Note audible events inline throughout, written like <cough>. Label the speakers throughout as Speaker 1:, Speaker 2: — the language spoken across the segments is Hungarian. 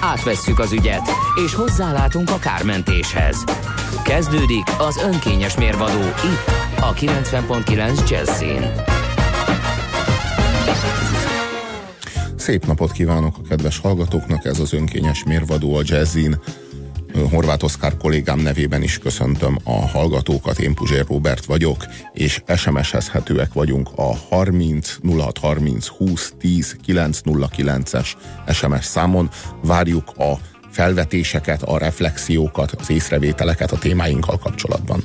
Speaker 1: Átvesszük az ügyet, és hozzálátunk a kármentéshez. Kezdődik az önkényes mérvadó itt, a 90.9 Jazzin.
Speaker 2: Szép napot kívánok a kedves hallgatóknak, ez az önkényes mérvadó a Jazzin. Horváth Oszkár kollégám nevében is köszöntöm a hallgatókat, én Puzsér Robert vagyok, és SMS-ezhetőek vagyunk a 30 06 30 20 10 909-es SMS számon. Várjuk a felvetéseket, a reflexiókat, az észrevételeket a témáinkkal kapcsolatban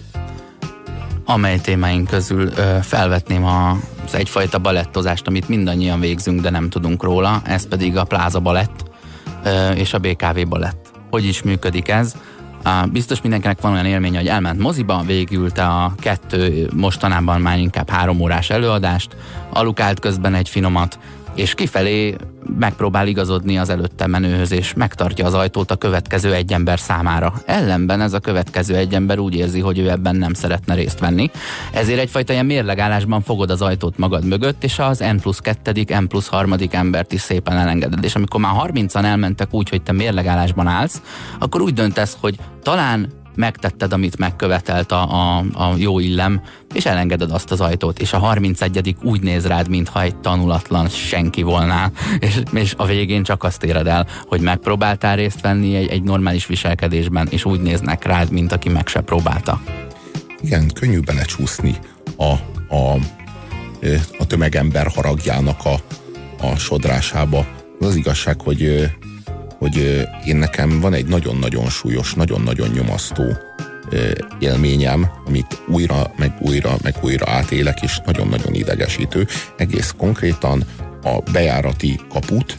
Speaker 3: amely témáink közül ö, felvetném a, az egyfajta balettozást, amit mindannyian végzünk, de nem tudunk róla, ez pedig a pláza balett ö, és a BKV balett. Hogy is működik ez? Biztos mindenkinek van olyan élménye, hogy elment moziba, végülte a kettő, mostanában már inkább három órás előadást, alukált közben egy finomat, és kifelé megpróbál igazodni az előtte menőhöz, és megtartja az ajtót a következő egy ember számára. Ellenben ez a következő egy ember úgy érzi, hogy ő ebben nem szeretne részt venni. Ezért egyfajta ilyen mérlegállásban fogod az ajtót magad mögött, és az N plusz kettedik, N plusz harmadik embert is szépen elengeded. És amikor már 30-an elmentek úgy, hogy te mérlegállásban állsz, akkor úgy döntesz, hogy talán megtetted, amit megkövetelt a, a, a jó illem, és elengeded azt az ajtót, és a 31 úgy néz rád, mintha egy tanulatlan senki volnál, <laughs> és, és a végén csak azt éred el, hogy megpróbáltál részt venni egy, egy normális viselkedésben, és úgy néznek rád, mint aki meg se próbálta.
Speaker 2: Igen, könnyű belecsúszni a, a, a tömegember haragjának a, a sodrásába. Az, az igazság, hogy hogy én nekem van egy nagyon-nagyon súlyos, nagyon-nagyon nyomasztó élményem, amit újra, meg újra, meg újra átélek, és nagyon-nagyon idegesítő. Egész konkrétan a bejárati kaput,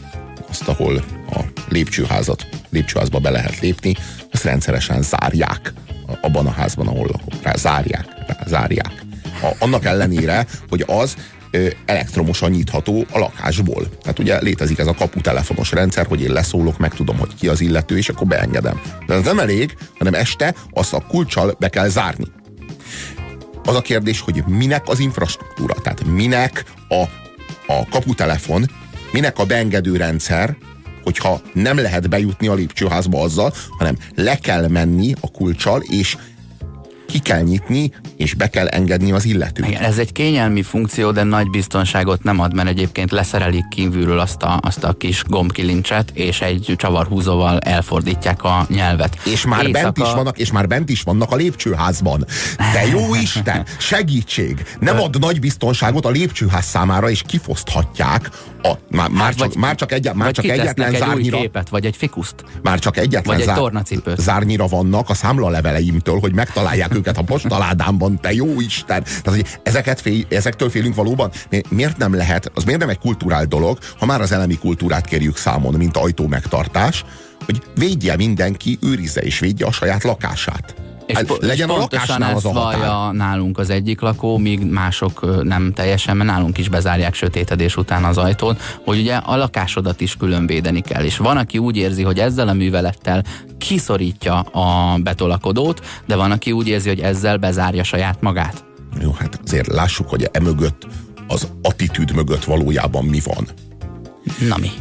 Speaker 2: azt, ahol a lépcsőházat, lépcsőházba be lehet lépni, azt rendszeresen zárják abban a házban, ahol lakok. Rá zárják, rá zárják. A, annak ellenére, hogy az elektromosan nyitható a lakásból. Tehát ugye létezik ez a kaputelefonos rendszer, hogy én leszólok, megtudom, hogy ki az illető, és akkor beengedem. De ez nem elég, hanem este azt a kulcsal be kell zárni. Az a kérdés, hogy minek az infrastruktúra, tehát minek a, a kaputelefon, minek a beengedő rendszer, hogyha nem lehet bejutni a lépcsőházba azzal, hanem le kell menni a kulcsal, és ki kell nyitni, és be kell engedni az illetőt.
Speaker 3: Igen, ez egy kényelmi funkció, de nagy biztonságot nem ad, mert egyébként leszerelik kívülről azt a, azt a kis gombkilincset, és egy csavarhúzóval elfordítják a nyelvet.
Speaker 2: És már, Éjszaka... bent is vannak, és már bent is vannak a lépcsőházban. De jó <laughs> Isten, segítség! Nem ad nagy biztonságot a lépcsőház számára, és kifoszthatják a, már, már, hát, csak, vagy, már csak, egy, már csak egyetlen
Speaker 3: egy
Speaker 2: zárnyira.
Speaker 3: Új képet, vagy egy fikuszt.
Speaker 2: Már csak egyetlen
Speaker 3: vagy egy
Speaker 2: zárnyira vannak a számlaleveleimtől, hogy megtalálják <laughs> őket a postaládámban, te jó Isten! Tehát, ezeket fél, ezektől félünk valóban? Miért nem lehet, az miért nem egy kulturál dolog, ha már az elemi kultúrát kérjük számon, mint ajtó megtartás, hogy védje mindenki, őrizze és védje a saját lakását.
Speaker 3: És, hát, legyen és a pontosan ezt vallja nálunk az egyik lakó, míg mások nem teljesen, mert nálunk is bezárják sötétedés után az ajtót, hogy ugye a lakásodat is külön védeni kell. És van, aki úgy érzi, hogy ezzel a művelettel kiszorítja a betolakodót, de van, aki úgy érzi, hogy ezzel bezárja saját magát.
Speaker 2: Jó, hát azért lássuk, hogy emögött, az attitűd mögött valójában mi van.
Speaker 3: Na mi?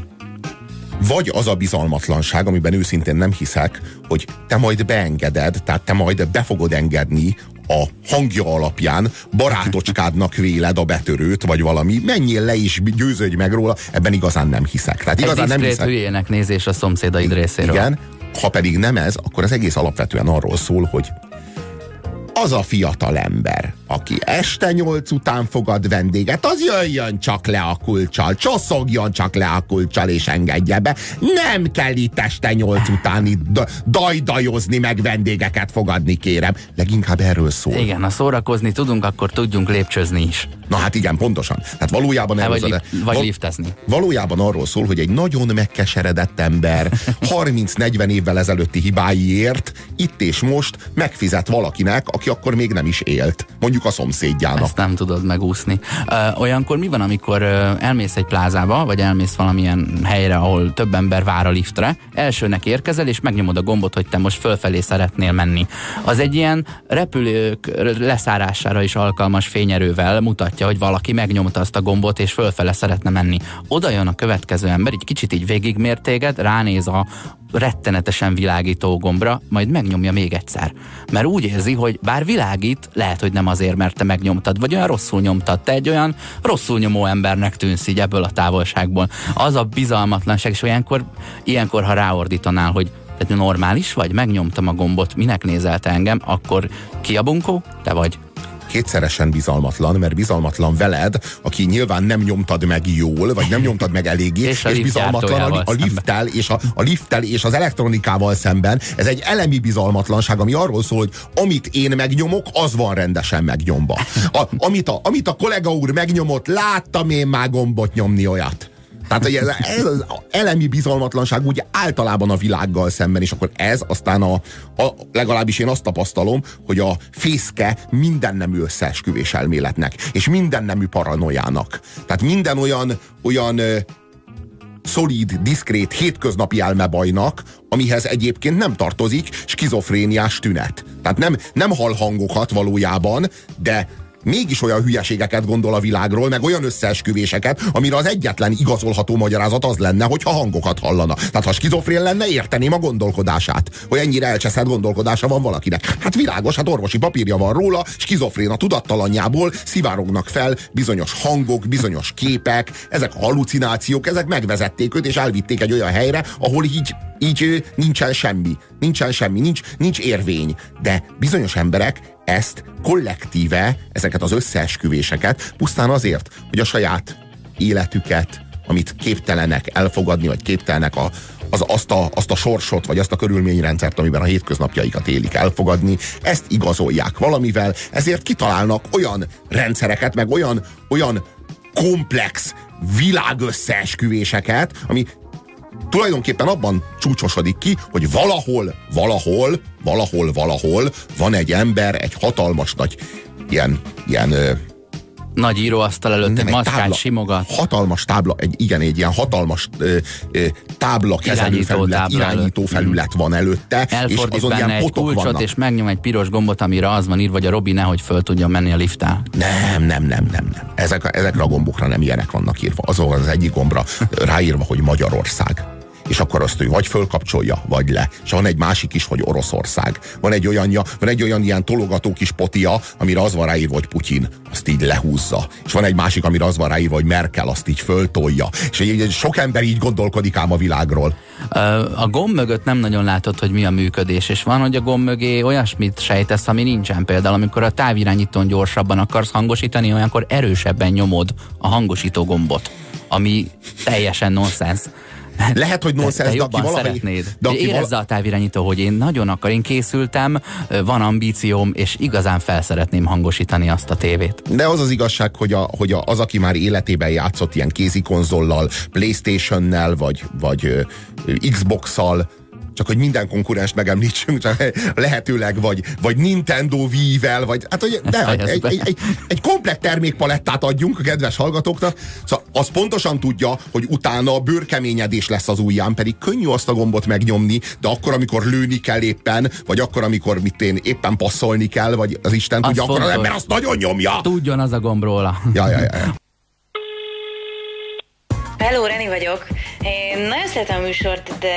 Speaker 2: Vagy az a bizalmatlanság, amiben őszintén nem hiszek, hogy te majd beengeded, tehát te majd be fogod engedni a hangja alapján barátocskádnak véled a betörőt, vagy valami, menjél le is, győződj meg róla, ebben igazán nem hiszek.
Speaker 3: Tehát igazán nem hiszek. hülyének nézés a szomszédaid részéről.
Speaker 2: Igen, ha pedig nem ez, akkor az egész alapvetően arról szól, hogy az a fiatal ember, aki este nyolc után fogad vendéget, az jöjjön csak le a kulcsal, csoszogjon csak le a kulcsal és engedje be. Nem kell itt este nyolc után itt dajdajozni, meg vendégeket fogadni, kérem. Leginkább erről szól.
Speaker 3: Igen, ha szórakozni tudunk, akkor tudjunk lépcsőzni is.
Speaker 2: Na hát igen, pontosan. Hát valójában
Speaker 3: hát,
Speaker 2: vagy,
Speaker 3: li- vagy val- liftezni.
Speaker 2: Valójában arról szól, hogy egy nagyon megkeseredett ember <laughs> 30-40 évvel ezelőtti hibáiért itt és most megfizet valakinek, aki akkor még nem is élt. Mondjuk a szomszédjának.
Speaker 3: Ezt nem tudod megúszni. Olyankor mi van, amikor elmész egy plázába, vagy elmész valamilyen helyre, ahol több ember vár a liftre, elsőnek érkezel, és megnyomod a gombot, hogy te most fölfelé szeretnél menni. Az egy ilyen repülők leszárására is alkalmas fényerővel mutatja, hogy valaki megnyomta azt a gombot, és fölfele szeretne menni. Oda jön a következő ember, egy kicsit így végigmér ránéz a, rettenetesen világító gombra, majd megnyomja még egyszer. Mert úgy érzi, hogy bár világít, lehet, hogy nem azért, mert te megnyomtad, vagy olyan rosszul nyomtad. Te egy olyan rosszul nyomó embernek tűnsz így ebből a távolságból. Az a bizalmatlanság, és olyankor, ilyenkor, ha ráordítanál, hogy te normális vagy, megnyomtam a gombot, minek nézel engem, akkor ki a bunkó? Te vagy
Speaker 2: kétszeresen bizalmatlan, mert bizalmatlan veled, aki nyilván nem nyomtad meg jól, vagy nem nyomtad meg eléggé, és, és bizalmatlan a, a lifttel, és a, a lifttel és az elektronikával szemben. Ez egy elemi bizalmatlanság, ami arról szól, hogy amit én megnyomok, az van rendesen megnyomva. A, amit, a, amit a kollega úr megnyomott, láttam én már gombot nyomni olyat. Tehát ez, ez az elemi bizalmatlanság úgy általában a világgal szemben, és akkor ez aztán a, a legalábbis én azt tapasztalom, hogy a fészke minden nemű összeesküvés elméletnek, és minden nemű paranoiának. Tehát minden olyan, olyan szolid, diszkrét, hétköznapi elmebajnak, amihez egyébként nem tartozik skizofréniás tünet. Tehát nem, nem hall hangokat valójában, de mégis olyan hülyeségeket gondol a világról, meg olyan összeesküvéseket, amire az egyetlen igazolható magyarázat az lenne, hogyha hangokat hallana. Tehát ha skizofrén lenne, érteném a gondolkodását, hogy ennyire elcseszett gondolkodása van valakinek. Hát világos, hát orvosi papírja van róla, skizofrén a tudattalanjából szivárognak fel bizonyos hangok, bizonyos képek, ezek a halucinációk, ezek megvezették őt, és elvitték egy olyan helyre, ahol így így nincsen semmi, nincsen semmi, nincs, nincs érvény. De bizonyos emberek ezt kollektíve, ezeket az összeesküvéseket pusztán azért, hogy a saját életüket, amit képtelenek elfogadni, vagy képtelenek a, az, azt, a, azt a sorsot, vagy azt a körülményrendszert, amiben a hétköznapjaikat élik elfogadni, ezt igazolják valamivel, ezért kitalálnak olyan rendszereket, meg olyan, olyan komplex világösszeesküvéseket, ami tulajdonképpen abban csúcsosodik ki, hogy valahol, valahol, valahol, valahol van egy ember, egy hatalmas nagy ilyen, ilyen
Speaker 3: nagy íróasztal előtt egy maskát tábla, simogat.
Speaker 2: Hatalmas tábla, egy, igen, egy ilyen hatalmas ö, ö, tábla kezelő felület, tábla irányító előtt. felület van előtte,
Speaker 3: Elfordít és azon benne ilyen egy kulcsot, vannak. és megnyom egy piros gombot, amire az van írva, hogy a Robi nehogy föl tudjon menni a liftál.
Speaker 2: Nem, nem, nem, nem, nem. Ezek, ezekre a gombokra nem ilyenek vannak írva. Azon az egyik gombra <laughs> ráírva, hogy Magyarország és akkor azt ő vagy fölkapcsolja, vagy le. És van egy másik is, hogy Oroszország. Van egy olyan, van egy olyan ilyen tologató kis potia, amire az van ráírva, hogy Putyin, azt így lehúzza. És van egy másik, amire az van ráírva, hogy Merkel, azt így föltolja. És egy, sok ember így gondolkodik ám a világról.
Speaker 3: A gomb mögött nem nagyon látod, hogy mi a működés, és van, hogy a gomb mögé olyasmit sejtesz, ami nincsen. Például, amikor a távirányítón gyorsabban akarsz hangosítani, olyankor erősebben nyomod a hangosító gombot, ami teljesen nonsens.
Speaker 2: Lehet, hogy nonsens, de,
Speaker 3: de aki valahogy... szeretnéd. De aki Érezze vala... a távirányító, hogy én nagyon akar, én készültem, van ambícióm, és igazán fel szeretném hangosítani azt a tévét.
Speaker 2: De az az igazság, hogy, a, hogy a, az, aki már életében játszott ilyen kézikonzollal, Playstation-nel, vagy, vagy Xbox-szal, csak hogy minden konkurens megemlítsünk, csak lehetőleg, vagy, vagy Nintendo Wii-vel, vagy hát hogy de, egy, egy, egy, egy, egy komplett termékpalettát adjunk a kedves hallgatóknak, szóval az pontosan tudja, hogy utána bőrkeményedés lesz az ujján, pedig könnyű azt a gombot megnyomni, de akkor, amikor lőni kell éppen, vagy akkor, amikor mit én éppen passzolni kell, vagy az Isten tudja, az akkor fontos. az ember azt nagyon nyomja.
Speaker 3: Tudjon az a gomb róla.
Speaker 2: Ja, ja, ja. ja.
Speaker 4: Hello, Reni vagyok. Én nagyon szeretem a műsort, de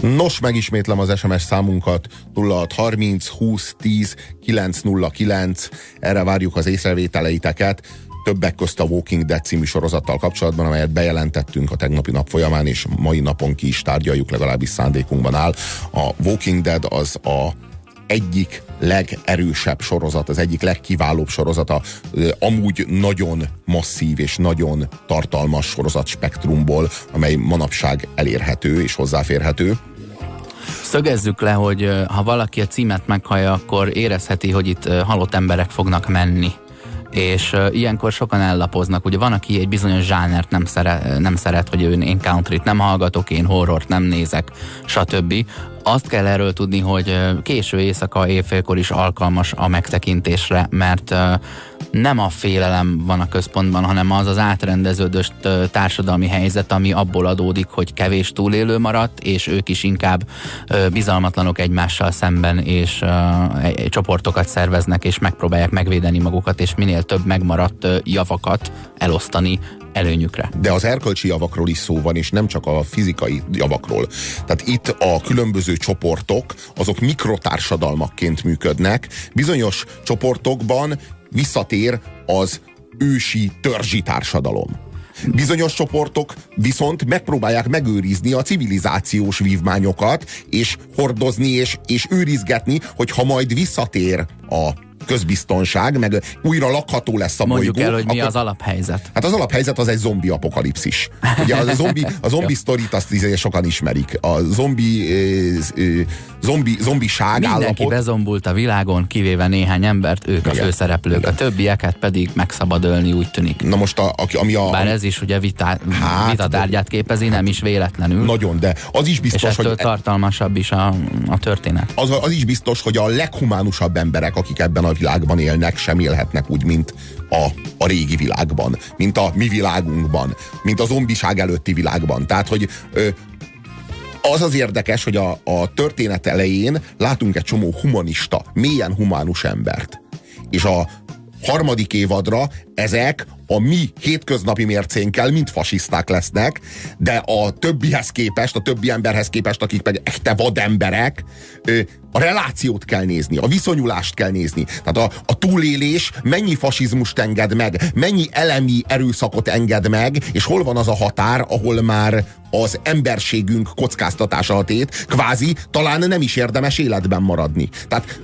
Speaker 2: Nos, megismétlem az SMS számunkat 0630 20 10 909. Erre várjuk az észrevételeiteket többek közt a Walking Dead című sorozattal kapcsolatban, amelyet bejelentettünk a tegnapi nap folyamán, és mai napon ki is tárgyaljuk, legalábbis szándékunkban áll. A Walking Dead az a egyik legerősebb sorozat, az egyik legkiválóbb sorozata, amúgy nagyon masszív és nagyon tartalmas sorozat spektrumból, amely manapság elérhető és hozzáférhető.
Speaker 3: Szögezzük le, hogy ha valaki a címet meghallja, akkor érezheti, hogy itt halott emberek fognak menni és uh, ilyenkor sokan ellapoznak. Ugye van, aki egy bizonyos zsánert nem, szere, nem szeret, hogy ő én countryt nem hallgatok, én horrort nem nézek, stb. Azt kell erről tudni, hogy késő éjszaka évfélkor is alkalmas a megtekintésre, mert nem a félelem van a központban, hanem az az átrendeződött társadalmi helyzet, ami abból adódik, hogy kevés túlélő maradt, és ők is inkább bizalmatlanok egymással szemben, és csoportokat szerveznek, és megpróbálják megvédeni magukat, és minél több megmaradt javakat elosztani előnyükre.
Speaker 2: De az erkölcsi javakról is szó van, és nem csak a fizikai javakról. Tehát itt a különböző csoportok, azok mikrotársadalmakként működnek. Bizonyos csoportokban visszatér az ősi törzsi társadalom. Bizonyos csoportok viszont megpróbálják megőrizni a civilizációs vívmányokat, és hordozni, és, és őrizgetni, hogy ha majd visszatér a közbiztonság, meg újra lakható lesz a
Speaker 3: Mondjuk
Speaker 2: bolygó.
Speaker 3: el, hogy mi
Speaker 2: akkor,
Speaker 3: az alaphelyzet.
Speaker 2: Hát az alaphelyzet az egy zombi apokalipszis. Ugye az a zombi, a <laughs> zombi sztorit azt izé sokan ismerik. A zombi, ö, zombi zombiság
Speaker 3: Mindenki
Speaker 2: állapot.
Speaker 3: bezombult a világon, kivéve néhány embert, ők Igen. a főszereplők, Igen. a többieket pedig megszabad ölni, úgy tűnik.
Speaker 2: Na most, a, ami a...
Speaker 3: Bár ez is ugye vita,
Speaker 2: Hát,
Speaker 3: vitatárgyát képezi, nem is véletlenül.
Speaker 2: Nagyon, de az is
Speaker 3: és
Speaker 2: biztos,
Speaker 3: ettől
Speaker 2: hogy...
Speaker 3: tartalmasabb is a, a történet.
Speaker 2: Az, az is biztos, hogy a leghumánusabb emberek, akik ebben a világban élnek, sem élhetnek úgy, mint a, a régi világban, mint a mi világunkban, mint a zombiság előtti világban. Tehát, hogy ö, az az érdekes, hogy a, a történet elején látunk egy csomó humanista, mélyen humánus embert. És a harmadik évadra ezek a mi hétköznapi mércénkkel mind fasiszták lesznek, de a többihez képest, a többi emberhez képest, akik pedig echte vademberek, a relációt kell nézni, a viszonyulást kell nézni. Tehát a, a túlélés mennyi fasizmust enged meg, mennyi elemi erőszakot enged meg, és hol van az a határ, ahol már az emberségünk kockáztatása a tét, kvázi talán nem is érdemes életben maradni. Tehát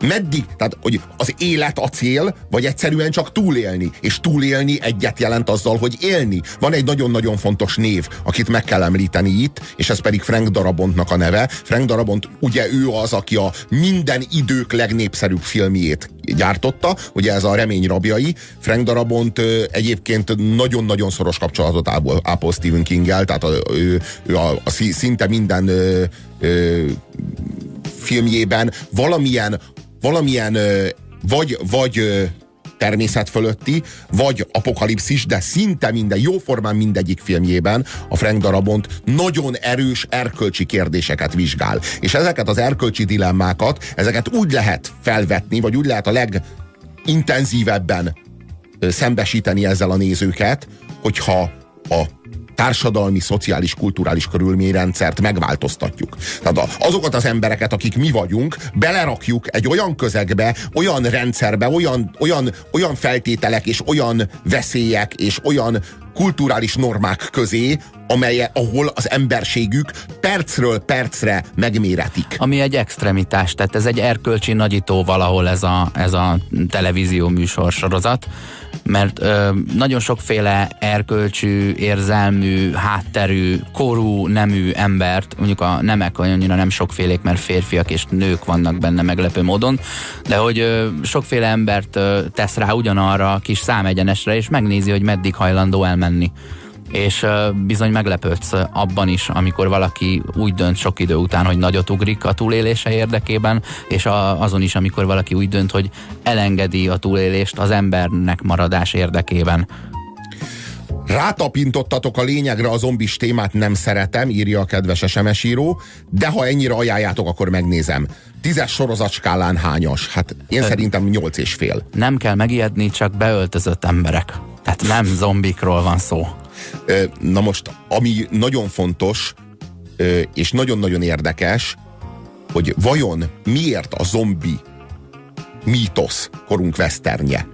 Speaker 2: meddig, tehát hogy az élet a cél, vagy egyszerűen csak túlélni. És túlélni egyet jelent azzal, hogy élni. Van egy nagyon-nagyon fontos név, akit meg kell említeni itt, és ez pedig Frank Darabontnak a neve. Frank Darabont, ugye ő az, aki a minden idők legnépszerűbb filmjét gyártotta, ugye ez a Remény rabjai. Frank Darabont egyébként nagyon-nagyon szoros kapcsolatot ápol Stephen King-el, tehát a, ő, ő a, a szinte minden ö, ö, filmjében valamilyen valamilyen vagy, vagy természet fölötti, vagy apokalipszis, de szinte minden, jóformán mindegyik filmjében a Frank Darabont nagyon erős erkölcsi kérdéseket vizsgál. És ezeket az erkölcsi dilemmákat, ezeket úgy lehet felvetni, vagy úgy lehet a legintenzívebben szembesíteni ezzel a nézőket, hogyha a társadalmi, szociális, kulturális körülményrendszert megváltoztatjuk. Tehát azokat az embereket, akik mi vagyunk, belerakjuk egy olyan közegbe, olyan rendszerbe, olyan, olyan, olyan feltételek és olyan veszélyek és olyan kulturális normák közé, amelye, ahol az emberségük percről percre megméretik.
Speaker 3: Ami egy extremitás, tehát ez egy erkölcsi nagyító valahol ez a, ez a televízió műsor sorozat, mert ö, nagyon sokféle erkölcsű, érzelmű, hátterű, korú, nemű embert, mondjuk a nemek annyira nem sokfélék, mert férfiak és nők vannak benne meglepő módon, de hogy ö, sokféle embert ö, tesz rá ugyanarra a kis számegyenesre, és megnézi, hogy meddig hajlandó elmenni és bizony meglepődsz abban is, amikor valaki úgy dönt sok idő után, hogy nagyot ugrik a túlélése érdekében, és a, azon is, amikor valaki úgy dönt, hogy elengedi a túlélést az embernek maradás érdekében.
Speaker 2: Rátapintottatok a lényegre, a zombis témát nem szeretem, írja a kedves SMS író, de ha ennyire ajánljátok, akkor megnézem. Tízes sorozatskálán hányas? Hát én
Speaker 3: Ö,
Speaker 2: szerintem nyolc és fél.
Speaker 3: Nem kell megijedni, csak beöltözött emberek. Tehát nem zombikról van szó.
Speaker 2: Na most, ami nagyon fontos, és nagyon-nagyon érdekes, hogy vajon miért a zombi mítosz korunk veszternye?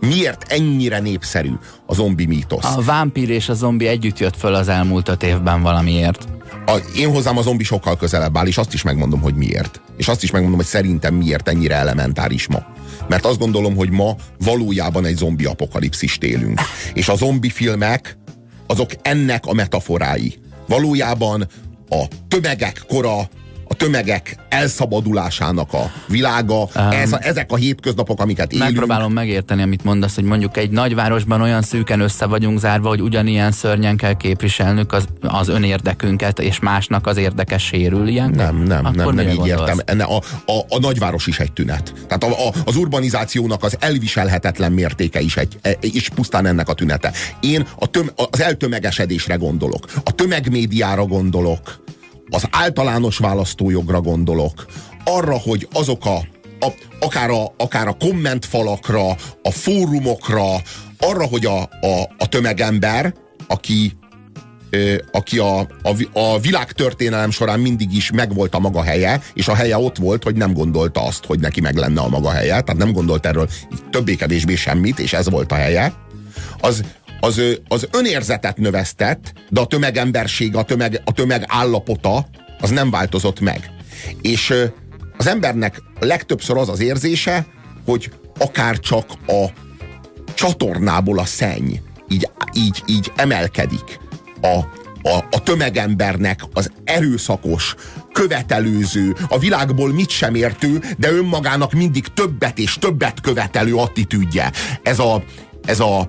Speaker 2: Miért ennyire népszerű a zombi mítosz?
Speaker 3: A vámpír és a zombi együtt jött föl az elmúlt öt évben valamiért.
Speaker 2: A, én hozzám a zombi sokkal közelebb áll, és azt is megmondom, hogy miért. És azt is megmondom, hogy szerintem miért ennyire elementáris ma. Mert azt gondolom, hogy ma valójában egy zombi apokalipszist élünk. És a zombi filmek azok ennek a metaforái. Valójában a tömegek kora, tömegek elszabadulásának a világa, um, ez a, ezek a hétköznapok, amiket élünk.
Speaker 3: Megpróbálom megérteni, amit mondasz, hogy mondjuk egy nagyvárosban olyan szűken össze vagyunk zárva, hogy ugyanilyen szörnyen kell képviselnünk az, az önérdekünket, és másnak az érdekes sérül ilyen?
Speaker 2: Nem, nem, Akkor nem, nem így értem. A, a, a nagyváros is egy tünet. Tehát a, a, az urbanizációnak az elviselhetetlen mértéke is egy, e, és pusztán ennek a tünete. Én a töm, az eltömegesedésre gondolok, a tömegmédiára gondolok, az általános választójogra gondolok, arra, hogy azok a, a akár, a, akár a kommentfalakra, a fórumokra, arra, hogy a, a, a tömegember, aki, aki a, a, a világtörténelem során mindig is megvolt a maga helye, és a helye ott volt, hogy nem gondolta azt, hogy neki meg lenne a maga helye, tehát nem gondolt erről többé-kevésbé semmit, és ez volt a helye, az, az, az önérzetet növesztett, de a tömegemberség, a tömeg, a tömeg állapota az nem változott meg. És az embernek legtöbbször az az érzése, hogy akár csak a csatornából a szenny így, így, így emelkedik a, a, a tömegembernek az erőszakos, követelőző, a világból mit sem értő, de önmagának mindig többet és többet követelő attitűdje. Ez a, ez a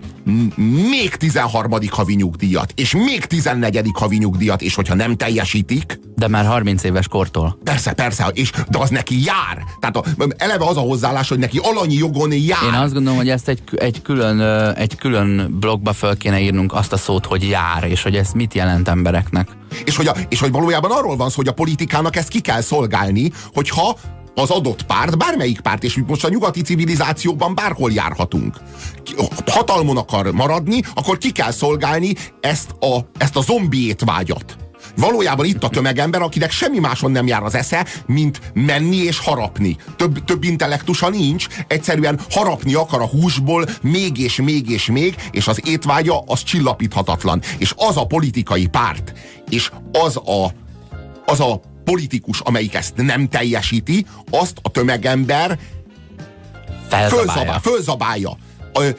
Speaker 2: még 13. havi nyugdíjat, és még 14. havi nyugdíjat, és hogyha nem teljesítik...
Speaker 3: De már 30 éves kortól.
Speaker 2: Persze, persze, és, de az neki jár. Tehát a, eleve az a hozzáállás, hogy neki alanyi jogon jár.
Speaker 3: Én azt gondolom, hogy ezt egy, egy, külön, egy külön blogba föl kéne írnunk azt a szót, hogy jár, és hogy ez mit jelent embereknek.
Speaker 2: És hogy, a, és hogy valójában arról van szó, hogy a politikának ezt ki kell szolgálni, hogyha az adott párt, bármelyik párt, és most a nyugati civilizációban bárhol járhatunk, hatalmon akar maradni, akkor ki kell szolgálni ezt a, ezt a zombi étvágyat. Valójában itt a tömegember, akinek semmi máson nem jár az esze, mint menni és harapni. Több, több intellektusa nincs, egyszerűen harapni akar a húsból még és még és még, és az étvágya az csillapíthatatlan. És az a politikai párt, és az a, az a politikus, amelyik ezt nem teljesíti, azt a tömegember fölzabálja. fölzabálja. Ö,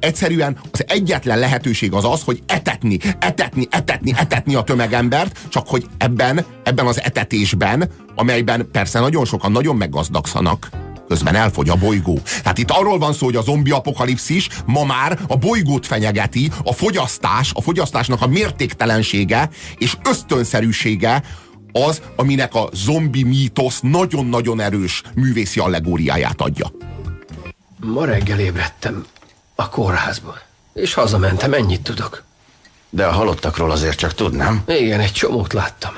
Speaker 2: egyszerűen az egyetlen lehetőség az az, hogy etetni, etetni, etetni, etetni a tömegembert, csak hogy ebben, ebben az etetésben, amelyben persze nagyon sokan nagyon meggazdagszanak, közben elfogy a bolygó. Tehát itt arról van szó, hogy a zombi apokalipszis ma már a bolygót fenyegeti, a fogyasztás, a fogyasztásnak a mértéktelensége és ösztönszerűsége az, aminek a zombi mítosz nagyon-nagyon erős művészi allegóriáját adja.
Speaker 5: Ma reggel ébredtem a kórházból, és hazamentem, ennyit tudok.
Speaker 6: De a halottakról azért csak tudnám.
Speaker 5: Igen, egy csomót láttam.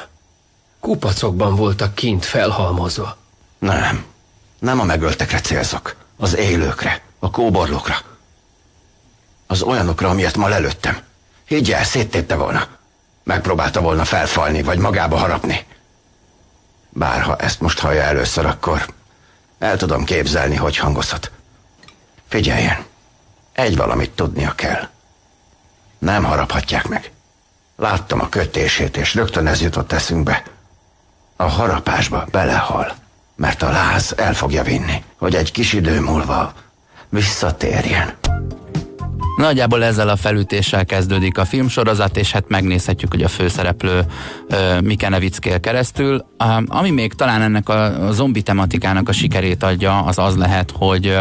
Speaker 5: Kupacokban voltak kint felhalmozva.
Speaker 6: Nem, nem a megöltekre célzok. Az élőkre, a kóborlókra. Az olyanokra, amilyet ma lelőttem. Higgy el, széttépte volna. Megpróbálta volna felfalni, vagy magába harapni. Bár ha ezt most hallja először, akkor el tudom képzelni, hogy hangozhat. Figyeljen, egy valamit tudnia kell. Nem haraphatják meg. Láttam a kötését, és rögtön ez jutott eszünkbe. A harapásba belehal, mert a láz el fogja vinni, hogy egy kis idő múlva visszatérjen.
Speaker 3: Nagyjából ezzel a felütéssel kezdődik a filmsorozat, és hát megnézhetjük, hogy a főszereplő uh, Mike Nevickél keresztül. Ami még talán ennek a, a zombi tematikának a sikerét adja, az az lehet, hogy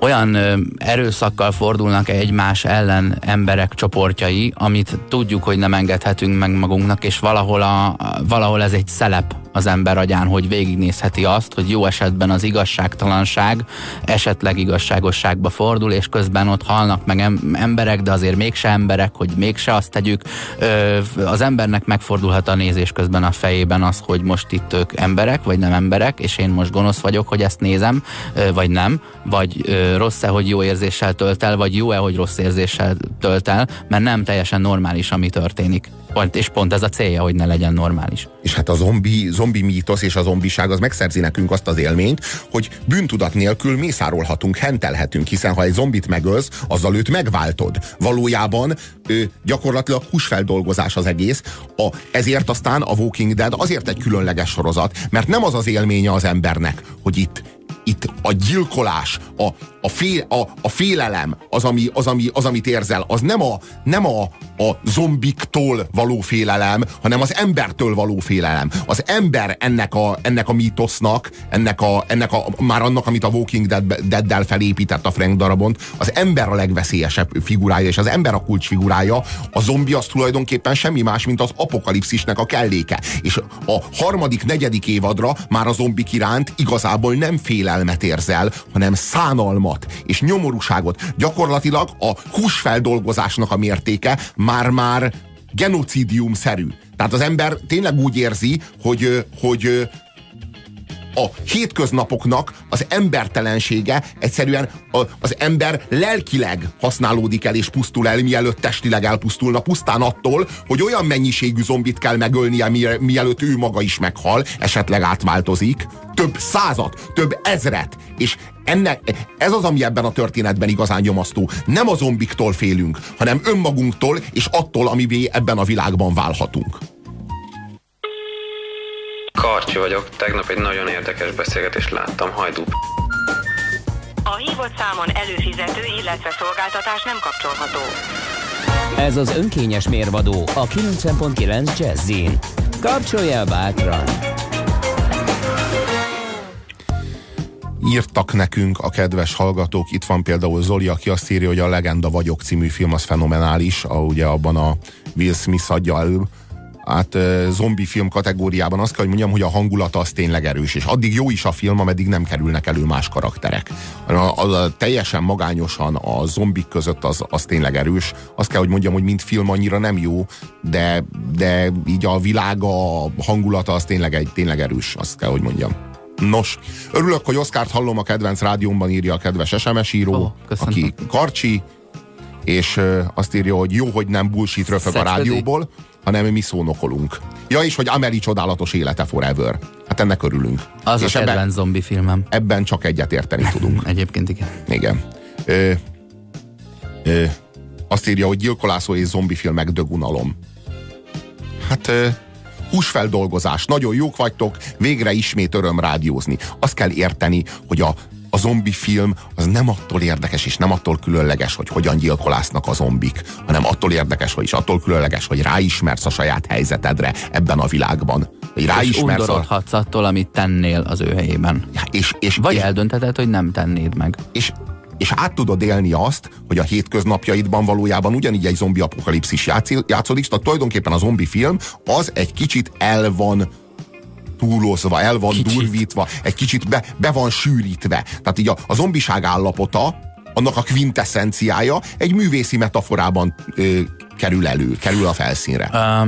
Speaker 3: olyan ö, erőszakkal fordulnak egymás ellen emberek csoportjai, amit tudjuk, hogy nem engedhetünk meg magunknak, és valahol, a, valahol ez egy szelep az ember agyán, hogy végignézheti azt, hogy jó esetben az igazságtalanság esetleg igazságosságba fordul, és közben ott halnak meg emberek, de azért mégse emberek, hogy mégse azt tegyük. Az embernek megfordulhat a nézés közben a fejében az, hogy most itt ők emberek, vagy nem emberek, és én most gonosz vagyok, hogy ezt nézem, vagy nem, vagy rossz-e, hogy jó érzéssel tölt el, vagy jó-e, hogy rossz érzéssel tölt el, mert nem teljesen normális, ami történik. Pont, és pont ez a célja, hogy ne legyen normális.
Speaker 2: És hát a zombi, zombi mítosz és a zombiság az megszerzi nekünk azt az élményt, hogy bűntudat nélkül mészárolhatunk, hentelhetünk, hiszen ha egy zombit megölsz, azzal őt megváltod. Valójában ő, gyakorlatilag húsfeldolgozás az egész, a, ezért aztán a Walking Dead azért egy különleges sorozat, mert nem az az élménye az embernek, hogy itt itt a gyilkolás, a, a, fél, a, a félelem, az, ami, az, ami, az, amit érzel, az nem a, nem a, a zombiktól való félelem, hanem az embertől való félelem. Az ember ennek a, ennek a mítosznak, ennek a, ennek a, már annak, amit a Walking Dead, Dead-del felépített a Frank darabont, az ember a legveszélyesebb figurája, és az ember a kulcsfigurája, a zombi az tulajdonképpen semmi más, mint az apokalipszisnek a kelléke. És a harmadik, negyedik évadra már a zombik iránt igazából nem félelmet érzel, hanem szánalmat és nyomorúságot. Gyakorlatilag a húsfeldolgozásnak a mértéke már-már genocidium-szerű. Tehát az ember tényleg úgy érzi, hogy, hogy a hétköznapoknak az embertelensége egyszerűen az ember lelkileg használódik el és pusztul el, mielőtt testileg elpusztulna, pusztán attól, hogy olyan mennyiségű zombit kell megölnie, mielőtt ő maga is meghal, esetleg átváltozik, több százat, több ezret, és ennek, ez az, ami ebben a történetben igazán nyomasztó. Nem a zombiktól félünk, hanem önmagunktól és attól, amivé ebben a világban válhatunk.
Speaker 7: Karcsi vagyok, tegnap egy nagyon érdekes beszélgetést láttam, hajdú.
Speaker 8: A hívott számon előfizető, illetve szolgáltatás nem kapcsolható.
Speaker 9: Ez az önkényes mérvadó a 90.9 Jazzin. Kapcsolja bátran!
Speaker 2: Írtak nekünk a kedves hallgatók. Itt van például Zoli, aki azt írja, hogy a Legenda vagyok című film az fenomenális, a, ugye abban a Will Smith adja elő hát zombi film kategóriában azt kell, hogy mondjam, hogy a hangulata az tényleg erős, és addig jó is a film, ameddig nem kerülnek elő más karakterek. A, a, a, teljesen magányosan a zombik között az, az tényleg erős. Azt kell, hogy mondjam, hogy mint film annyira nem jó, de, de így a világa, a hangulata az tényleg, egy, tényleg erős, azt kell, hogy mondjam. Nos, örülök, hogy Oszkárt hallom a kedvenc rádiómban, írja a kedves SMS író, oh, aki Karcsi, és azt írja, hogy jó, hogy nem bullshit röfög a rádióból, hanem mi szónokolunk. Ja, és hogy Ameli csodálatos élete forever. Hát ennek örülünk.
Speaker 3: Az
Speaker 2: és
Speaker 3: a kedvenc ebben, zombi filmem.
Speaker 2: Ebben csak egyet érteni <laughs> tudunk.
Speaker 3: Egyébként igen.
Speaker 2: Igen. Ö, ö, azt írja, hogy gyilkolászó és zombi filmek dögunalom. Hát ö, húsfeldolgozás, nagyon jók vagytok, végre ismét öröm rádiózni. Azt kell érteni, hogy a a zombi film az nem attól érdekes és nem attól különleges, hogy hogyan gyilkolásznak a zombik, hanem attól érdekes, hogy is attól különleges, hogy ráismersz a saját helyzetedre ebben a világban.
Speaker 3: Hogy ráismersz és a... attól, amit tennél az ő helyében.
Speaker 2: Ja, és, és,
Speaker 3: Vagy
Speaker 2: és,
Speaker 3: eldöntheted, hogy nem tennéd meg.
Speaker 2: És, és át tudod élni azt, hogy a hétköznapjaidban valójában ugyanígy egy zombi apokalipszis játszódik, tehát tulajdonképpen a zombi film az egy kicsit el van túlozva, el van kicsit. durvítva, egy kicsit be, be van sűrítve. Tehát így a, a zombiság állapota, annak a quintessenciája egy művészi metaforában ö, kerül elő, kerül a felszínre.
Speaker 3: A,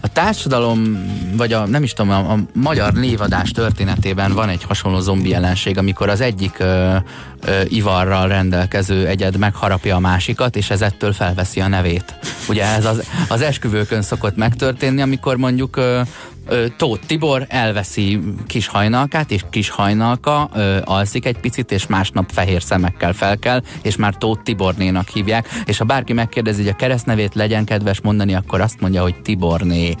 Speaker 3: a társadalom, vagy a, nem is tudom, a, a magyar névadás történetében van egy hasonló zombi jelenség, amikor az egyik ö, ö, ivarral rendelkező egyed megharapja a másikat, és ez ettől felveszi a nevét. Ugye ez az, az esküvőkön szokott megtörténni, amikor mondjuk ö, Tóth Tibor elveszi kis hajnalkát, és kis hajnalka ö, alszik egy picit, és másnap fehér szemekkel felkel, és már Tóth Tibornénak hívják, és ha bárki megkérdezi, hogy a keresztnevét legyen kedves mondani, akkor azt mondja, hogy Tiborné.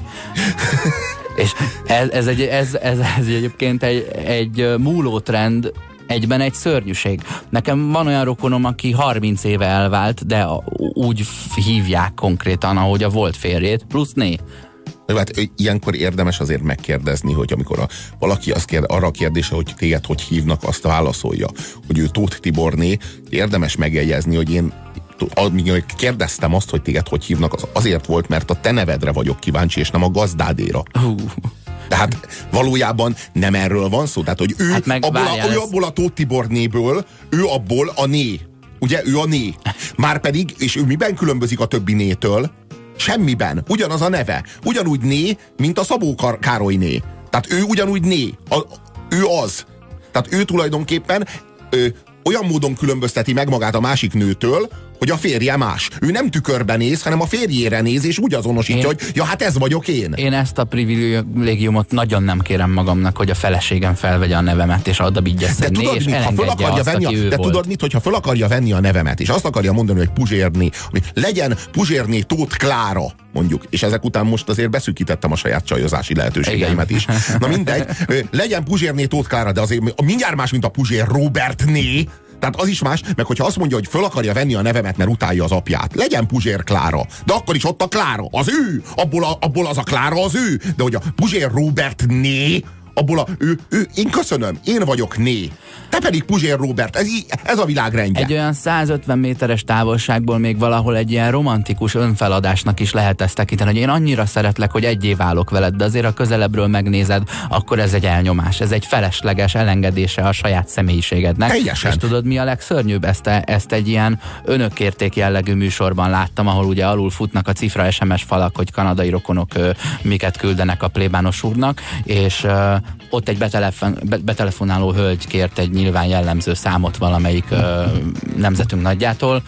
Speaker 3: <laughs> és ez, ez, egy, ez, ez, ez egyébként egy, egy múló trend, egyben egy szörnyűség. Nekem van olyan rokonom, aki 30 éve elvált, de úgy hívják konkrétan, ahogy a volt férjét, plusz né.
Speaker 2: Hát ilyenkor érdemes azért megkérdezni, hogy amikor a, valaki azt kérde, arra a kérdése, hogy téged hogy hívnak, azt válaszolja, hogy ő Tóth Tiborné, érdemes megjegyezni, hogy én amíg kérdeztem azt, hogy téged hogy hívnak, az azért volt, mert a te nevedre vagyok kíváncsi, és nem a gazdádéra. Uh. Tehát valójában nem erről van szó. Tehát, hogy ő, hát meg, abból, a, ő abból a Tóth Tibornéből, ő abból a né. Ugye, ő a né. Márpedig, és ő miben különbözik a többi nétől? Semmiben. Ugyanaz a neve. Ugyanúgy né, mint a Szabó Kar- Károly. Tehát ő ugyanúgy né. A, ő az. Tehát ő tulajdonképpen ö, olyan módon különbözteti meg magát a másik nőtől, hogy a férje más. Ő nem tükörben néz, hanem a férjére néz, és úgy azonosítja,
Speaker 3: Én-
Speaker 2: hogy ja, hát ez vagyok én.
Speaker 3: Én ezt a privilégiumot nagyon nem kérem magamnak, hogy a feleségem felvegye a nevemet, és oda
Speaker 2: De tudod
Speaker 3: és
Speaker 2: mit, ha föl akarja
Speaker 3: azt,
Speaker 2: venni, a, de
Speaker 3: volt.
Speaker 2: tudod mit, hogyha föl akarja venni a nevemet, és azt akarja mondani, hogy Puzsérné, hogy legyen Puzsérné Tóth Klára, mondjuk, és ezek után most azért beszűkítettem a saját csajozási lehetőségeimet
Speaker 3: Igen.
Speaker 2: is. Na mindegy, legyen Puzsérné Tóth Klára, de azért mindjárt más, mint a Puzsér Robertné, tehát az is más, meg hogyha azt mondja, hogy föl akarja venni a nevemet, mert utálja az apját. Legyen Puzsér Klára. De akkor is ott a Klára. Az ő. Abból, a, abból az a Klára az ő. De hogy a Puzsér Robertné, abból a, ő, ő, én köszönöm, én vagyok né. Te pedig Puzsér Robert, ez, ez a világrendje.
Speaker 3: Egy olyan 150 méteres távolságból még valahol egy ilyen romantikus önfeladásnak is lehet ezt tekinteni, hogy én annyira szeretlek, hogy egyé válok veled, de azért ha közelebbről megnézed, akkor ez egy elnyomás, ez egy felesleges elengedése a saját személyiségednek.
Speaker 2: Teljesen.
Speaker 3: És tudod, mi a legszörnyűbb? Ezt, ezt egy ilyen önökérték jellegű műsorban láttam, ahol ugye alul futnak a cifra SMS falak, hogy kanadai rokonok ö, miket küldenek a plébános úrnak, és ö, ott egy betelefon, be, betelefonáló hölgy kért egy nyilván jellemző számot valamelyik ö, nemzetünk nagyjától,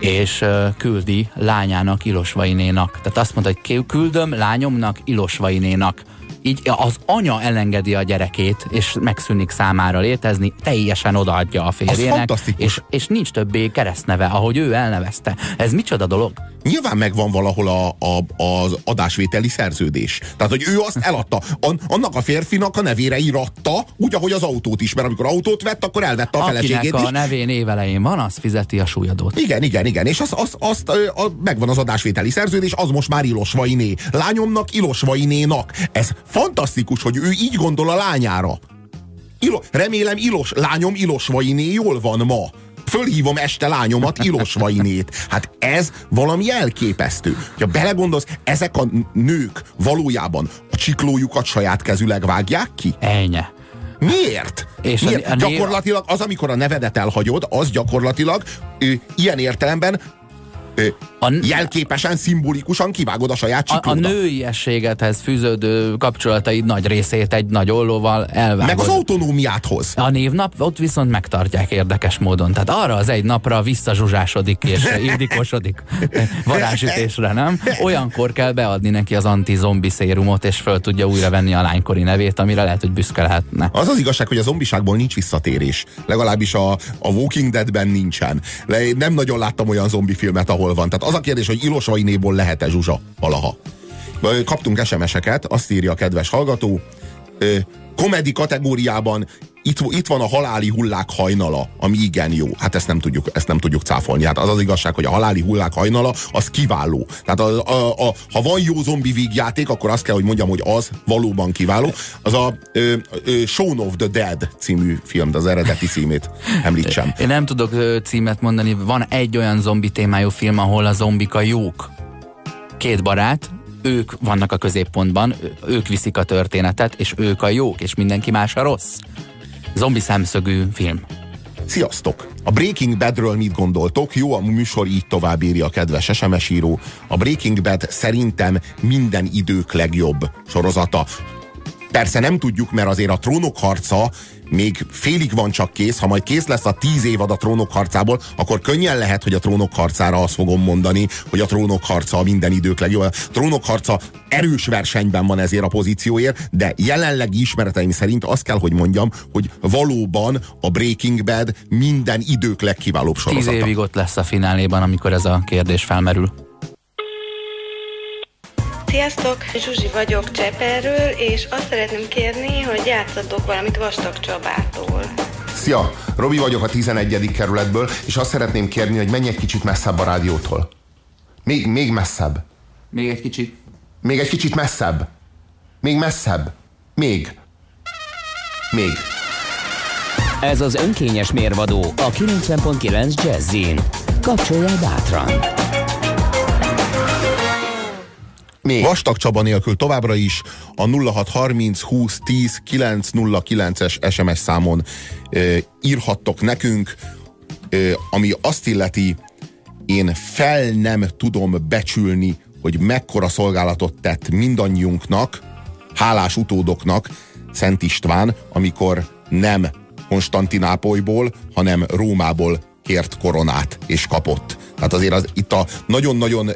Speaker 3: és ö, küldi lányának, Ilosvainénak. Tehát azt mondta, hogy küldöm lányomnak, Ilosvainénak. Így az anya elengedi a gyerekét, és megszűnik számára létezni, teljesen odaadja a férjének, és, és nincs többé keresztneve, ahogy ő elnevezte. Ez micsoda dolog?
Speaker 2: Nyilván megvan valahol a, a, az adásvételi szerződés. Tehát, hogy ő azt eladta. An, annak a férfinak a nevére íratta, úgy, ahogy az autót is, mert amikor autót vett, akkor elvette a feleségét
Speaker 3: Akinek
Speaker 2: is.
Speaker 3: a nevén évelején van, az fizeti a súlyadót.
Speaker 2: Igen, igen, igen. És az, az, azt, ö, a, megvan az adásvételi szerződés, az most már Ilosvainé. Lányomnak, Ilosvainénak. Ez fantasztikus, hogy ő így gondol a lányára. Ilo, remélem Ilos, lányom Ilosvainé jól van ma. Fölhívom este lányomat, Ilosvainét. Hát ez valami elképesztő. Ha belegondolsz, ezek a nők valójában a csiklójukat saját kezüleg vágják ki?
Speaker 3: Ennyi.
Speaker 2: Miért?
Speaker 3: És
Speaker 2: Miért?
Speaker 3: a- a
Speaker 2: gyakorlatilag az, amikor a nevedet elhagyod, az gyakorlatilag ő, ilyen értelemben
Speaker 3: A,
Speaker 2: jelképesen, szimbolikusan kivágod a saját
Speaker 3: a, a
Speaker 2: csiklódat.
Speaker 3: nőiességedhez fűződő kapcsolataid nagy részét egy nagy ollóval elvágod.
Speaker 2: Meg az autonómiádhoz.
Speaker 3: A névnap ott viszont megtartják érdekes módon. Tehát arra az egy napra visszazsuzsásodik és <laughs> ildikosodik varázsütésre, nem? Olyankor kell beadni neki az anti-zombi szérumot, és föl tudja újra venni a lánykori nevét, amire lehet, hogy büszke lehetne.
Speaker 2: Az az igazság, hogy a zombiságból nincs visszatérés. Legalábbis a, a Walking Deadben nincsen. Le, nem nagyon láttam olyan zombi filmet, ahol van. Tehát az a kérdés, hogy Ilosvainéból lehet-e Zsuzsa valaha. Kaptunk SMS-eket, azt írja a kedves hallgató. Komedi kategóriában itt, itt van a haláli hullák hajnala, ami igen jó. Hát ezt nem tudjuk, ezt nem tudjuk cáfolni. Hát az az igazság, hogy a haláli hullák hajnala az kiváló. Tehát a, a, a, ha van jó zombi vígjáték, akkor azt kell, hogy mondjam, hogy az valóban kiváló. Az a ö, ö, Shaun of the Dead című film, az eredeti címét említsem.
Speaker 3: Én nem tudok címet mondani, van egy olyan zombi témájú film, ahol a zombik a jók. Két barát, ők vannak a középpontban, ők viszik a történetet, és ők a jók, és mindenki más a rossz. Zombi szemszögű film.
Speaker 2: Sziasztok! A Breaking Badről mit gondoltok? Jó, a műsor így tovább írja a kedves SMS író. A Breaking Bad szerintem minden idők legjobb sorozata. Persze nem tudjuk, mert azért a trónok harca még félig van csak kész, ha majd kész lesz a tíz évad a trónok harcából, akkor könnyen lehet, hogy a trónok harcára azt fogom mondani, hogy a trónok harca a minden idők legjobb. A trónok harca erős versenyben van ezért a pozícióért, de jelenlegi ismereteim szerint azt kell, hogy mondjam, hogy valóban a Breaking Bad minden idők legkiválóbb
Speaker 3: Tíz
Speaker 2: sorozata.
Speaker 3: évig ott lesz a fináléban, amikor ez a kérdés felmerül.
Speaker 10: Sziasztok, Zsuzsi vagyok Cseperről, és azt szeretném kérni, hogy játszatok valamit Vastag Csabától.
Speaker 2: Szia! Robi vagyok a 11. kerületből, és azt szeretném kérni, hogy menj egy kicsit messzebb a rádiótól. Még, még messzebb.
Speaker 3: Még egy kicsit.
Speaker 2: Még egy kicsit messzebb. Még messzebb. Még. Még.
Speaker 9: Ez az önkényes mérvadó a 90.9 Jazzin. Kapcsolja bátran!
Speaker 2: Még. Vastag Csaba nélkül továbbra is a 0630 20 10 909-es SMS számon ö, írhattok nekünk, ö, ami azt illeti, én fel nem tudom becsülni, hogy mekkora szolgálatot tett mindannyiunknak, hálás utódoknak Szent István, amikor nem Konstantinápolyból, hanem Rómából kért koronát, és kapott. Tehát azért az, itt a nagyon-nagyon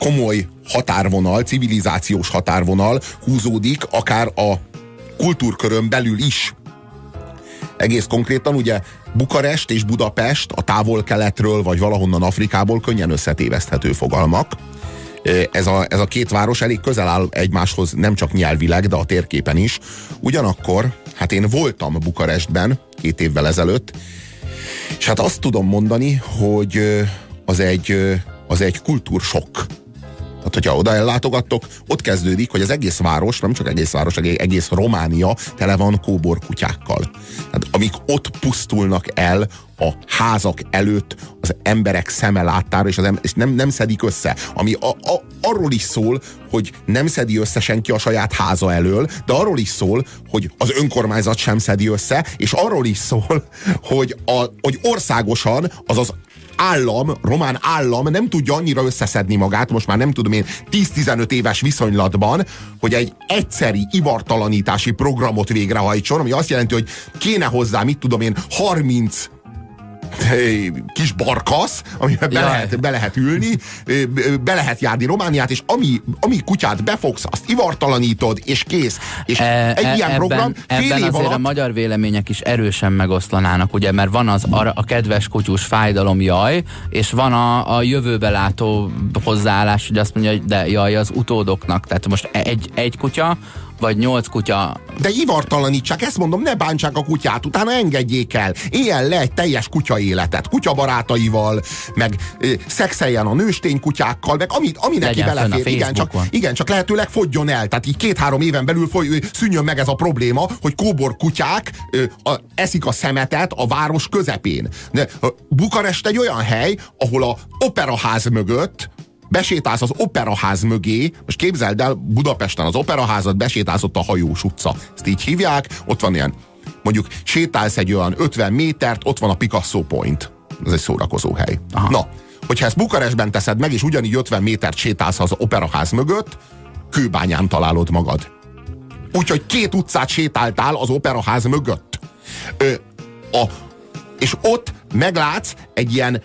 Speaker 2: komoly határvonal, civilizációs határvonal húzódik akár a kultúrkörön belül is. Egész konkrétan ugye Bukarest és Budapest a távol-keletről vagy valahonnan Afrikából könnyen összetéveszthető fogalmak. Ez a, ez a két város elég közel áll egymáshoz, nem csak nyelvileg, de a térképen is. Ugyanakkor, hát én voltam Bukarestben két évvel ezelőtt, és hát azt tudom mondani, hogy az egy, az egy kultúrsokk tehát, hogyha oda ellátogattok, ott kezdődik, hogy az egész város, nem csak egész város, egész Románia tele van kóborkutyákkal. Tehát, amik ott pusztulnak el a házak előtt az emberek szeme láttára, és, az em- és nem, nem szedik össze. Ami a, a, arról is szól, hogy nem szedi össze senki a saját háza elől, de arról is szól, hogy az önkormányzat sem szedi össze, és arról is szól, hogy, a, hogy országosan, azaz állam, román állam nem tudja annyira összeszedni magát, most már nem tudom én, 10-15 éves viszonylatban, hogy egy egyszeri ivartalanítási programot végrehajtson, ami azt jelenti, hogy kéne hozzá, mit tudom én, 30 kis barkasz, amiben be, lehet, be lehet ülni, be lehet járni Romániát, és ami, ami kutyát befogsz, azt ivartalanítod, és kész. És
Speaker 3: e,
Speaker 2: egy e, ilyen
Speaker 3: ebben,
Speaker 2: program fél
Speaker 3: ebben
Speaker 2: év
Speaker 3: azért
Speaker 2: alatt...
Speaker 3: a magyar vélemények is erősen megoszlanának, ugye, mert van az a, a kedves kutyus fájdalom jaj, és van a, a jövőbe látó hozzáállás, hogy azt mondja, hogy de jaj, az utódoknak. Tehát most egy, egy kutya, vagy nyolc kutya.
Speaker 2: De ivartalanítsák, ezt mondom, ne bántsák a kutyát, utána engedjék el. Éljen le egy teljes kutya életet, kutyabarátaival, meg ö, szexeljen a nőstény kutyákkal, meg ami, ami neki belefér. Igen csak, igen, csak lehetőleg fogjon el. Tehát így két-három éven belül foly, szűnjön meg ez a probléma, hogy kóbor kutyák ö, a, eszik a szemetet a város közepén. De, Bukarest egy olyan hely, ahol a operaház mögött besétálsz az operaház mögé, most képzeld el, Budapesten az operaházat besétálsz ott a hajós utca. Ezt így hívják, ott van ilyen, mondjuk sétálsz egy olyan 50 métert, ott van a Picasso Point. Ez egy szórakozó hely. Aha. Na, hogyha ezt Bukarestben teszed meg, és ugyanígy 50 métert sétálsz az operaház mögött, kőbányán találod magad. Úgyhogy két utcát sétáltál az operaház mögött. Ö, a, és ott meglátsz egy ilyen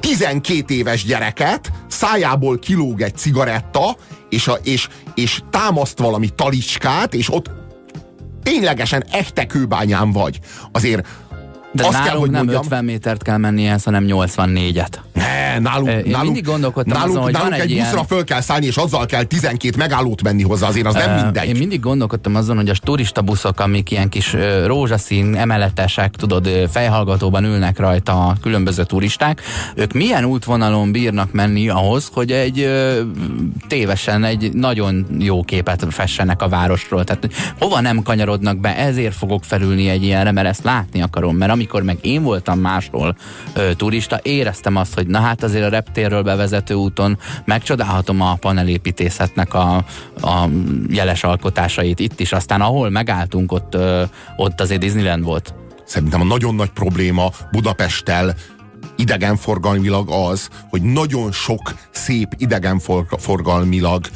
Speaker 2: 12 éves gyereket, szájából kilóg egy cigaretta, és, a, és, és támaszt valami talicskát, és ott ténylegesen echte kőbányán vagy. Azért
Speaker 3: De
Speaker 2: azt
Speaker 3: nálunk
Speaker 2: kell, hogy
Speaker 3: nem
Speaker 2: mondjam,
Speaker 3: 50 métert kell menni ehhez, hanem 84-et.
Speaker 2: ne, nálunk,
Speaker 3: Én
Speaker 2: nálunk,
Speaker 3: mindig gondolkodtam
Speaker 2: nálunk,
Speaker 3: azon, hogy
Speaker 2: nálunk
Speaker 3: van
Speaker 2: egy
Speaker 3: egy
Speaker 2: buszra
Speaker 3: ilyen-
Speaker 2: föl kell szállni, és azzal kell 12 megállót menni hozzá, azért az nem
Speaker 3: Ö,
Speaker 2: mindegy.
Speaker 3: Én mindig gondolkodtam azon, hogy a turista buszok, amik ilyen kis ö, rózsaszín emeletesek, tudod, ö, fejhallgatóban ülnek rajta a különböző turisták, ők milyen útvonalon bírnak menni ahhoz, hogy egy ö, tévesen egy nagyon jó képet fessenek a városról. Tehát hova nem kanyarodnak be, ezért fogok felülni egy ilyenre, mert ezt látni akarom. Mert amikor meg én voltam máshol ö, turista, éreztem azt, hogy na hát azért a reptérről bevezető úton megcsodálhatom a panelépítészetnek a, a jeles alkotásait itt is. Aztán ahol megálltunk, ott, ö, ott azért Disneyland volt.
Speaker 2: Szerintem a nagyon nagy probléma Budapesttel idegenforgalmilag az, hogy nagyon sok szép idegenforgalmilag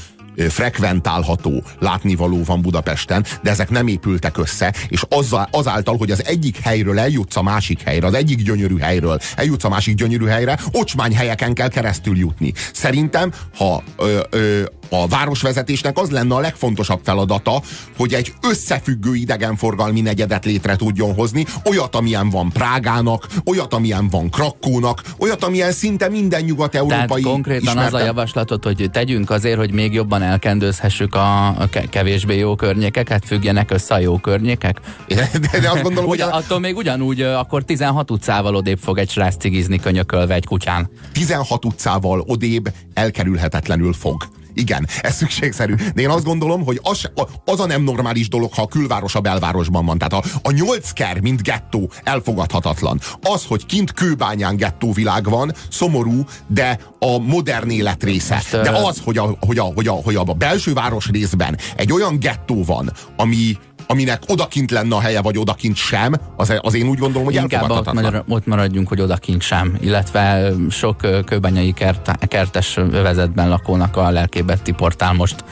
Speaker 2: frekventálható látnivaló van Budapesten, de ezek nem épültek össze, és azáltal, hogy az egyik helyről eljutsz a másik helyre, az egyik gyönyörű helyről eljutsz a másik gyönyörű helyre, ocsmány helyeken kell keresztül jutni. Szerintem, ha ö, ö, a városvezetésnek az lenne a legfontosabb feladata, hogy egy összefüggő idegenforgalmi negyedet létre tudjon hozni, olyat, amilyen van Prágának, olyat, amilyen van Krakkónak, olyat, amilyen szinte minden
Speaker 3: Tehát
Speaker 2: nyugat-európai
Speaker 3: konkrétan az a javaslatot, hogy tegyünk azért, hogy még jobban elkendőzhessük a, a ke- kevésbé jó környékeket, függjenek össze a jó környékek. <laughs>
Speaker 2: De, de azt gondolom, hogy
Speaker 3: Ugyan, attól még ugyanúgy, akkor 16 utcával odébb fog egy srác cigizni könyökölve egy kutyán.
Speaker 2: 16 utcával odébb elkerülhetetlenül fog. Igen, ez szükségszerű. De én azt gondolom, hogy az, az a nem normális dolog, ha a külváros a belvárosban van. Tehát a, a nyolcker, mint gettó, elfogadhatatlan. Az, hogy kint kőbányán gettóvilág van, szomorú, de a modern élet része.
Speaker 3: Most,
Speaker 2: De az, hogy a, hogy, a, hogy, a, hogy a belső város részben egy olyan gettó van, ami, aminek odakint lenne a helye, vagy odakint sem, az, az én úgy gondolom, hogy
Speaker 3: Inkább ott, magyar, ott maradjunk, hogy odakint sem, illetve sok kőbányai kert, kertes övezetben lakónak a lelkébet portál most.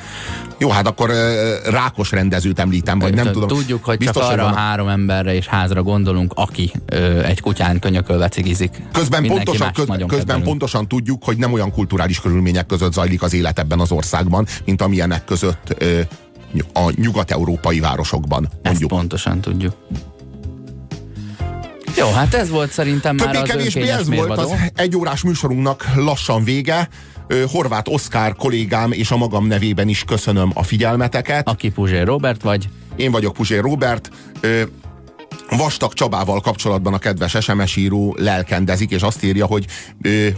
Speaker 2: Jó, hát akkor rákos rendezőt említem, vagy nem tudom.
Speaker 3: Tudjuk, hogy Biztos, csak arra a három emberre és házra gondolunk, aki egy kutyán könyökölve cigizik.
Speaker 2: Közben, pontosan, köz, közben pontosan tudjuk, hogy nem olyan kulturális körülmények között zajlik az élet ebben az országban, mint amilyenek között a nyugat-európai városokban.
Speaker 3: Mondjuk. Ezt pontosan tudjuk. Jó, hát ez volt szerintem Többé már az kevésbé ez
Speaker 2: volt az egyórás műsorunknak lassan vége. Horváth Oszkár kollégám és a magam nevében is köszönöm a figyelmeteket.
Speaker 3: Aki Puzsér Robert vagy?
Speaker 2: Én vagyok Puzsér Robert. Vastag Csabával kapcsolatban a kedves SMS író lelkendezik, és azt írja, hogy,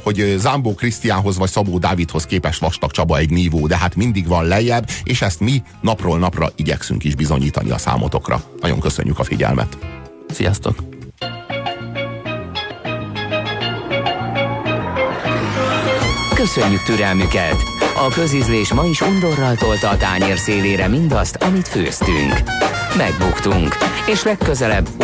Speaker 2: hogy Zámbó Krisztiánhoz vagy Szabó Dávidhoz képest Vastag Csaba egy nívó, de hát mindig van lejjebb, és ezt mi napról napra igyekszünk is bizonyítani a számotokra. Nagyon köszönjük a figyelmet.
Speaker 3: Sziasztok!
Speaker 1: Köszönjük türelmüket! A közizlés ma is undorral tolta a tányér szélére mindazt, amit főztünk. Megbuktunk, és legközelebb újra